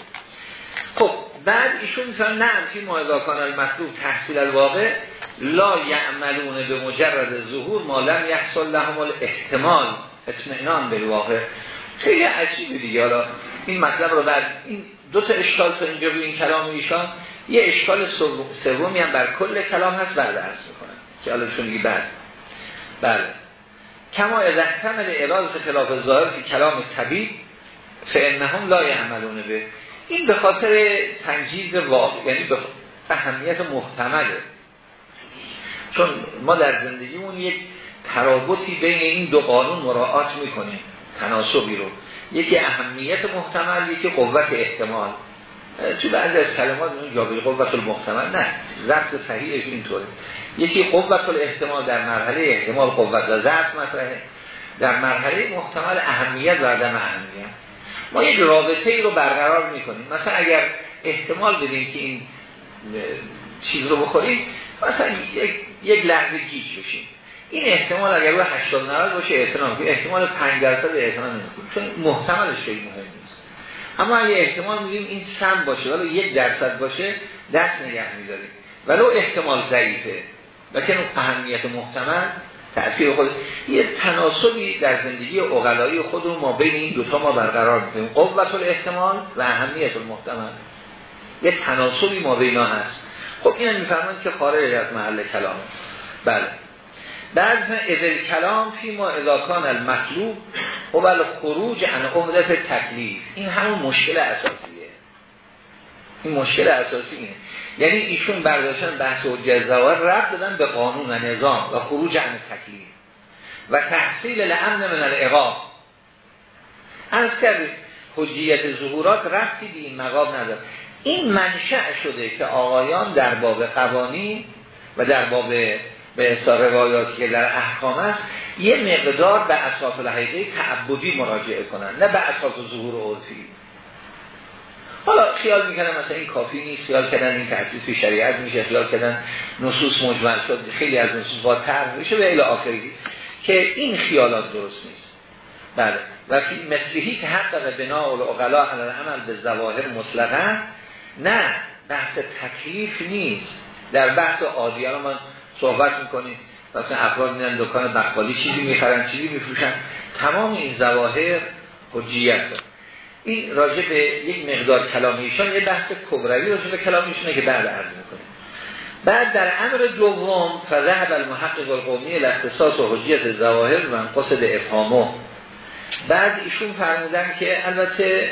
خب بعد ایشون میفهم نه فی معذاکان المطلوب تحصیل الواقع لا یعملون به مجرد ظهور ما لم یحصل لهم الاحتمال اطمینان به واقع خیلی عجیبه دیگه. حالا این مطلب رو بعد این دو تا اشکال تا اینجا روی این کلام ایشان. یه اشکال سومی هم بر کل کلام هست بعد عرض می‌کنم که حالا چون بعد. بله. کما از احتمال اراز خلاف ظاهر که کلام طبیب فانهم لا یعملون به. این به خاطر تنجیز واقع یعنی به اهمیت محتمله. چون ما در زندگیمون یک ترابطی بین این دو قانون مراعات می‌کنیم. تناسبی رو. یکی اهمیت محتمل یکی قوت احتمال. تو بعضی از کلمات اون جابری قوت المحتمل نه ضبط صحیحش اینطوره. یکی قوت الاحتمال در مرحله احتمال قوت و ضبط مطرحه. در مرحله محتمل اهمیت و عدم اهمیت. ما یک رابطه ای رو برقرار می‌کنیم. مثلا اگر احتمال بدیم که این چیز رو بخوریم مثلا یک, یک لحظه گیج بشیم. این احتمال اگر رو 80 90 باشه احتمال که احتمال 5 درصد احتمال نمی‌کنیم چون محتملش خیلی مهم نیست. اما اگه احتمال میدیم این سم باشه ولی یک درصد باشه دست نگه میداریم. ولو احتمال ضعیفه. لکن اهمیت محتمل تأثیر خود یه تناسبی در زندگی اقلایی خود ما بین این دوتا ما برقرار می‌کنیم. قوت الاحتمال و اهمیت المحتمل. یه تناسبی ما بینا هست. خب این میفرمایند که خارج از محل کلام بله. بعد ازل کلام فی ما اضاکان المطلوب و بل خروج عن عمدت تکلیف. این همون مشکل اساسیه. این مشکل اساسی اینه یعنی ایشون برداشتن بحث و جزاور رب دادن به قانون و نظام و خروج عن تکلیف. و تحصیل لعمن من العقاب. از کردید حجیت ظهورات رفتی به این مقاب نداره این منشأ شده که آقایان در باب قوانین و در باب به اصطلاح روایاتی که در احکام است یه مقدار به اساس الحقیقه تعبدی مراجعه کنن نه به اساس ظهور عرفی. حالا خیال می‌کنن مثلا این کافی نیست خیال کردن این تحسیس شریعت میشه خیال کردن نصوص مجمل شد خیلی از نصوص با میشه به آخری. که این خیالات درست نیست. بله. و مثلی که حق بنا الاغلا علی عمل به زواهر مطلقا نه بحث تکلیف نیست. در بحث عادی ما صحبت می‌کنیم مثلا افراد میدن دکان بقالی چیزی می‌خرن چیزی میفروشن. تمام این زواهر حجیت داره. این راجع به یک مقدار کلامیشان یه بحث کبروی راجع به کلامیشونه که بعد عرض می‌کنیم. بعد در امر دوم فذهب المحقق القومی الاختصاص و حجیت زواهر و قصد افهامو بعد ایشون فرمودن که البته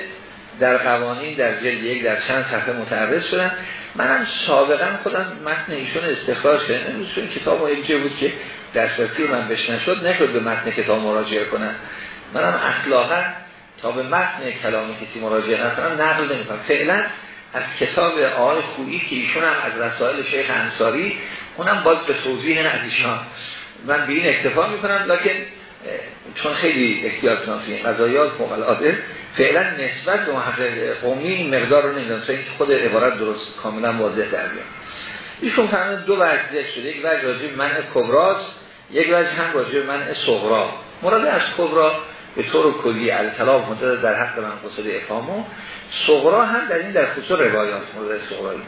در قوانین در جلد یک در چند صفحه متعرض شدن. منم سابقا خودم متن ایشون استخراج کردم. امروز این کتاب اینجا بود که دسترسی من بهش نشد نشد به متن کتاب مراجعه کنم. منم اخلاقا تا به متن کلامی کسی مراجعه نکنم نقل نمی‌کنم. فعلا از کتاب آقای خویی که ایشون هم از رسائل شیخ انصاری اونم باز به توضیح از ایشان من به این اکتفا می‌کنم لکن چون خیلی احتیاط نافیه قضایات فوق العاده فعلا نسبت به محقق قومی این مقدار رو نمی‌دونم چون خود عبارت درست کاملا واضح در بیان ایشون فرمود دو وجه شده یک وجه راجع منع کبراست یک وجه هم راجع منع صغرا. مراد از کبرا به طور کلی الکلام مدد در حق من قصد افهامو صغرا هم در این در خصوص روایات مورد صغرایی.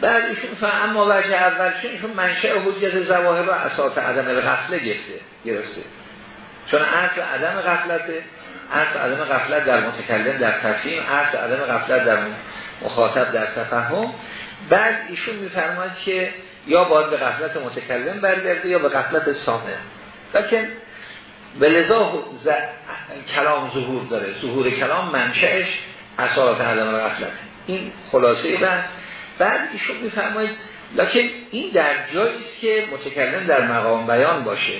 بعد ایشون اما وجه اول چون ایشون منشأ حجیت زواهر رو اساس عدم غفله گرفته گرفته. چون اصل عدم غفلته اصل عدم غفلت در متکلم در تفهیم اصل عدم غفلت در مخاطب در تفهم. بعد ایشون میفرماید که یا باید به غفلت متکلم برگرده یا به غفلت سامع لیکن به لذا ز... کلام ظهور داره. ظهور کلام منشأش اساس عدم غفلت. این خلاصه بحث بعد ایشون میفرماید لکن این در جایی است که متکلم در مقام بیان باشه.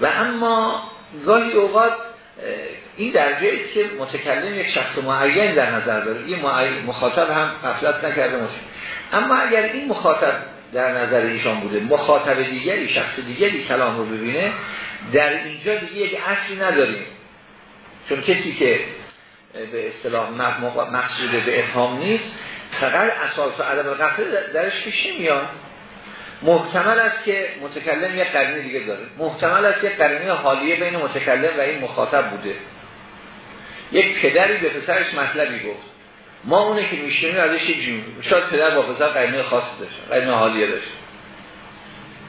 و اما گاهی اوقات این درجه است که متکلم یک شخص معین در نظر داره. این مخاطب هم قفلت نکرده باشه. اما اگر این مخاطب در نظر ایشان بوده مخاطب دیگری شخص دیگری کلام رو ببینه در اینجا دیگه یک اصلی نداریم. چون کسی که به اصطلاح مقصود به افهام نیست فقط اساس و عدم قفل درش پیش میاد. محتمل است که متکلم یک قرینه دیگه داره. محتمل است یک قرینه حالیه بین متکلم و این مخاطب بوده. یک پدری به پسرش مطلبی گفت. ما اونه که میشنیم ازش جون شاید پدر با پسر قرینه خاصی داشت قرینه حالیه داشت.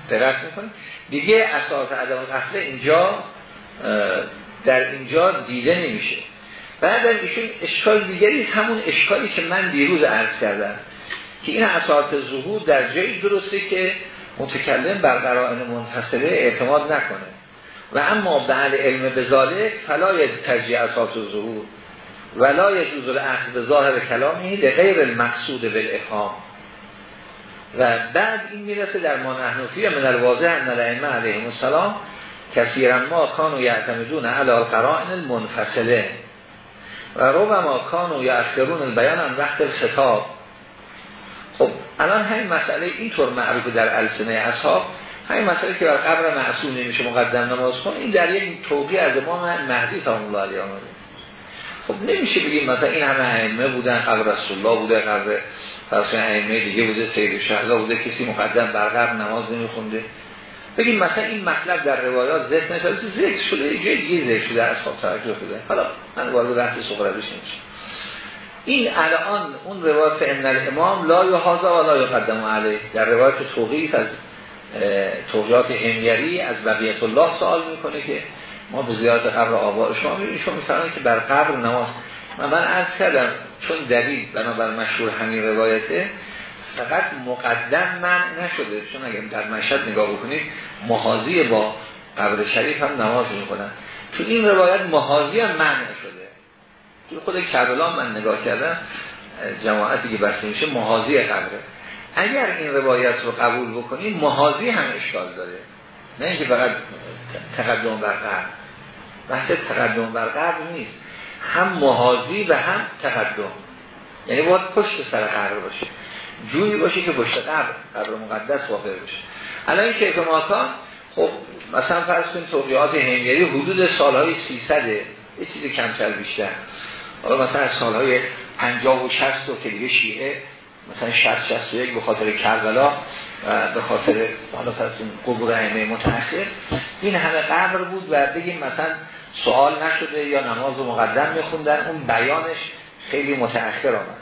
دقت می‌کنه دیگه اساس عدم قفله اینجا در اینجا دیده نمیشه. بعد ایشون اشکال دیگری همون اشکالی که من دیروز عرض کردم. که این اساس ظهور در جایی درسته که متکلم بر قرائن منفصله اعتماد نکنه. و اما به علم بذالک فلا ترجیح اساس ظهور ولا یجوز الاخذ به ظاهر کلامی به غیر المقصود بالافهام و بعد این می‌رسه در ما نحنفی من الواضح ان الائمه علیهم السلام کثیرا ما کانو یعتمدون علی القرائن المنفصله و رو ما کانو یعترون البیان عن وقت الخطاب. خب الان همین مسئله اینطور معروف در السنه اصحاب همین مسئله که بر قبر معصوم نمیشه مقدم نماز کن این در یک توقی از ما مهدی سلام الله علیه آمده خب نمیشه بگیم مثلا این همه ائمه بودن قبر رسول الله بوده قبر فرض ائمه دیگه بوده سید شهدا بوده کسی مقدم بر قبر نماز نمیخونده. بگیم مثلا این مطلب در روایات ذکر نشده ذکر شده یه ذکر شده اصحاب توجه بده. حالا من وارد بحث صغرا بشیم این الان اون روایت ان الامام لا یحاذا و لا یقدم علیه. در روایت توقیف از توقیات همیری از بقیت الله سوال می‌کنه که ما به زیارت قبر آبا شما می‌بینید شما که بر قبر نماز. من من عرض کردم چون دلیل بنابر مشهور همین روایته فقط مقدم من نشده. چون اگر در مشهد نگاه بکنید محاضی با قبر شریف هم نماز می‌کنن تو این روایت محاضی هم من نشده. خود کربلا من نگاه کردم جماعتی که بسته میشه محاضی قبره. اگر این روایت رو قبول بکنیم محاضی هم اشکال داره. نه اینکه فقط تقدم بر قبر. بحث تقدم بر قبر نیست. هم محاضی و هم تقدم. یعنی باید پشت سر قبر باشه. جویی باشه که پشت قبر قبر مقدس واقع بشه. الان این کیف ماکان خب مثلا فرض کنیم توقیات هنگری حدود سالهای 300 یه چیز کمتر بیشتر. حالا مثلا از سالهای 50 و 60 و که شیعه مثلا 60 61 به خاطر کربلا و به خاطر حالا فرض قبور ائمه متأخر. این همه قبر بود و بگیم مثلا سوال نشده یا نماز و مقدم میخوندن اون بیانش خیلی متأخر آمد.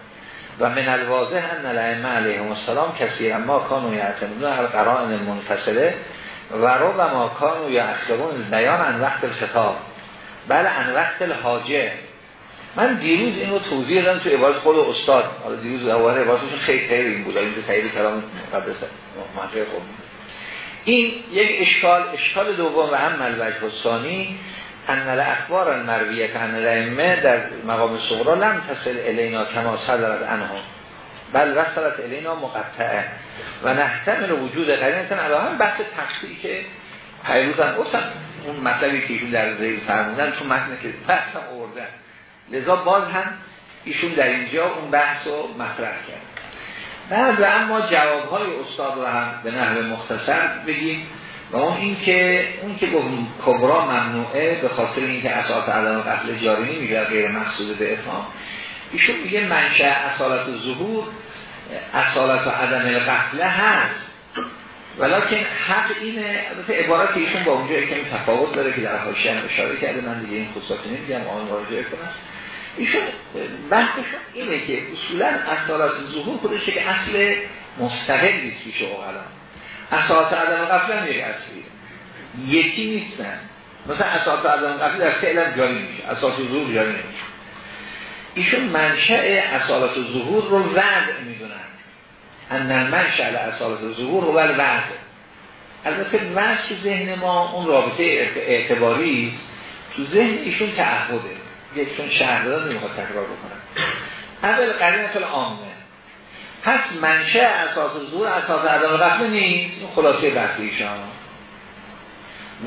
و من الواضح ان الائمه علیهم السلام کسی اما کانو یعتمدون هر قرائن منفصله و رو ما کانو یعتمدون بیان ان وقت الخطاب. بله ان وقت الحاجه. من دیروز اینو توضیح دادم تو عبارت خود استاد. حالا دیروز دوباره عبارتشون خیلی خیلی این بود. این خیلی کلام مقدس خوب این یک اشکال اشکال دوم و هم الوجه الثانی ان الاخبار المرویه که ان الائمه در مقام صغرا لم تصل الینا کما صدرت عنها بل وصلت الینا مقطعه و نحتمل وجود قرینتن هم بحث تفصیلی که پیروزن. گفتم اون مطلبی که در زیر فرمودن تو متن که بحثم آوردن. لذا باز هم ایشون در اینجا اون بحث رو مطرح کرد. بعد و اما جوابهای استاد رو هم به نحو مختصر بگیم و اون این که اون که گفت کبرا ممنوعه به خاطر اینکه اساس عدم قتل جاری نمیگه غیر مقصود به افهام ایشون میگه منشأ اصالت ظهور اصالت و عدم القتل هست. ولیکن حق اینه البته عبارت ایشون با اونجا کمی تفاوت داره که در حاشیه اشاره کرده. من دیگه این خصوصات نمیگم آن مراجعه کنم. ایشون بحثشون اینه که اصولا اصالت ظهور خودش که اصل مستقلی است پیش اوغلا اساس عدم قبل یک اصلی یکی نیستن مثلا اساس عدم قبل در فعلا جاری میشه. اساس ظهور جاری نمیشه. ایشون منشأ اصالت ظهور رو وضع می‌دونن. ان منشأ اصالت ظهور رو بل وضع. البته وضع تو ذهن ما اون رابطه اعتباری است. تو ذهن ایشون تعهده. یکشون شهردار نمی‌خواد تکرار بکنن اول قرینت عامه. پس منشه اساس زور اساس عدم قتل نیست. خلاصه بحث ایشان.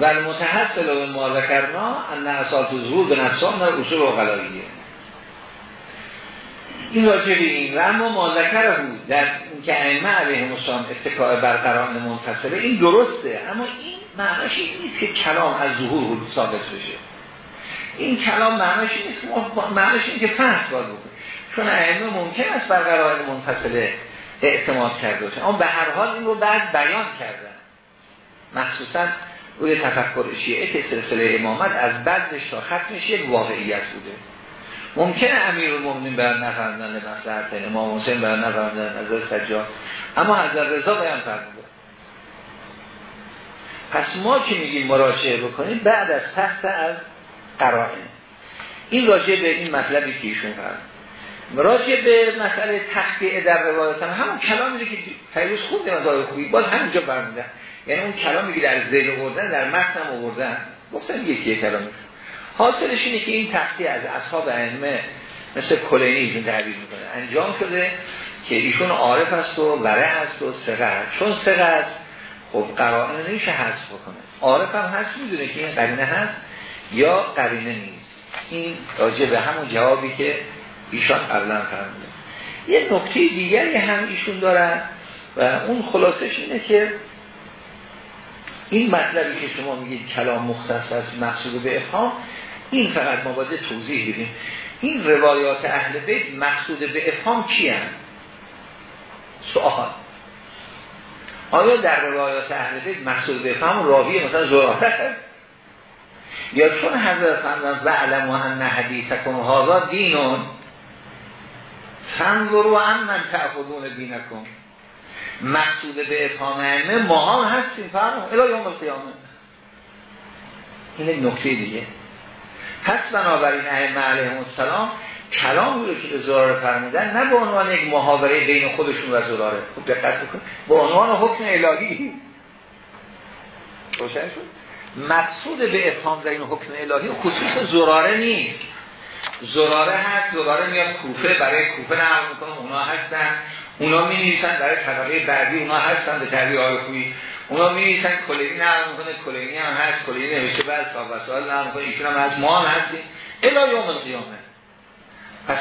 و المتحصل به ما ذکرنا ان اساس زور به نفسان در اصول اقلاییه این راجع این و اما ما ذکر بود در این که ائمه علیه السلام اتکاع برقرار منفصله این درسته. اما این معناش این نیست که کلام از ظهور ثابت بشه. این کلام معناش نیست معناش این که فهم باید بکنه چون ائمه ممکن است بر قرائن منفصله اعتماد کرده باشه اما به هر حال این رو بعد بیان کردن. مخصوصا روی تفکر شیعه که سلسله امامت از بعدش تا ختمش یک واقعیت بوده. ممکنه امیر المؤمنین بیان نفرمدن مصلحت امام حسین بیان نفرمدن از سجاد. اما از رضا بیان فرموده. پس ما که میگیم مراجعه بکنیم بعد از تحت از قرائن. این راجع به این مطلبی که ایشون فرمود. راجع به مسئله تخطیه در روایت هم همون کلامی که پیروز خود مزای خوبی باز همینجا برمیدن یعنی اون کلامی که در زیل آوردن در متن هم آوردن گفتن یکی کلامی. حاصلش اینه که این تخطیه از اصحاب ائمه مثل کلینی ایشون تعبیر می‌کنه. انجام شده که ایشون عارف است و وره است و سقه چون سقه است خب قرائن نمیشه حذف بکنه. عارف هم هست می‌دونه که این قرینه هست. یا قرینه نیست. این راجع به همون جوابی که ایشان قبلا فرموده. یه نکته دیگری هم ایشون دارن و اون خلاصش اینه که این مطلبی که شما میگید کلام مختص از مقصود به افهام این فقط ما باید توضیح بدیم. این روایات اهل بیت مقصود به افهام کی هم؟ سوال آیا در روایات اهل بیت مقصود به افهام راوی مثلا زراره یا چون حضرت فرمودن علم و ان حدیثکم هذا دینون فنظرو هم من تعفضون بینکم مقصود به افهام علمه ما هم هستیم فرمون الى یوم القیامه. این نکته دیگه. پس بنابراین ائمه علیهم السلام کلام رو که به زراره فرمودن نه به عنوان یک محاوره بین خودشون و زراره. خوب دقت بکن به عنوان حکم الهی. روشن شد؟ مقصود به افهام در این حکم الهی خصوص زراره نیست. زراره هست زراره میاد کوفه برای کوفه نقل می‌کنه اونا هستن. اونا می نویسن برای طبقه بعدی اونا هستن به تعبیر آقای خویی اونا می نویسن کلینی نقل می‌کنه کلینی هم هست کلینی نوشته بعد صاحب وسائل نقل می‌کنه ایشون هم هست. ما هم هستیم. الا یوم القیامه. پس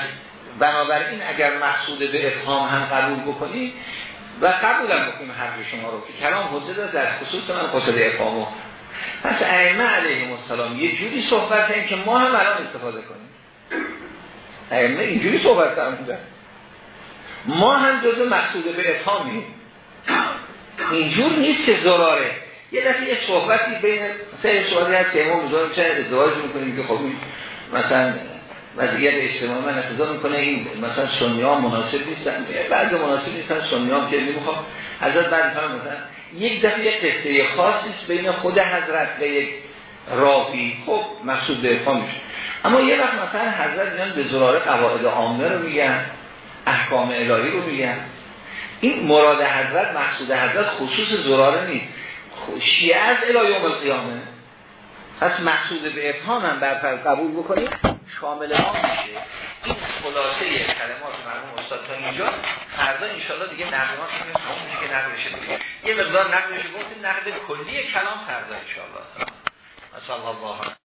بنابراین اگر مقصود به افهام هم قبول بکنید و قبولم بکنیم حرف شما رو که کلام حجت در خصوص من قصد افهامو. پس ائمه علیهم السلام یه جوری صحبت این که ما هم الان استفاده کنیم. ائمه اینجوری صحبت کردن ما هم جز مقصود به افهامیم اینجور نیست که زراره یه دفعه یه صحبتی بین سه صحبتی هست که ما می‌ذاریم چه ازدواج می‌کنیم که خب مثلا وضعیت اجتماعی من اقتضا می‌کنه این مثلا سنی ها مناسب نیستن. بعد مناسب نیستن سنی ها که می‌خوام حضرت بعد میفهم مثلا یک دفعه قصه خاصی بین خود حضرت و یک راوی. خب مقصود به اما یه وقت مثلا حضرت میان به زراره قواعد عامه رو میگن احکام الهی رو میگن. این مراد حضرت مقصود حضرت خصوص زراره نیست. شیعه از الهی القیامه. پس مقصود به افهام هم بر قبول بکنیم. شامل ما میشه. این خلاصه کلمات مرموم استاد تا اینجا. فردا انشالله دیگه کنیم تمام میشه که نقل بشه یه مقدار نقل بشه گفتیم نقل کلی کلام فردا انشالله صلی الله.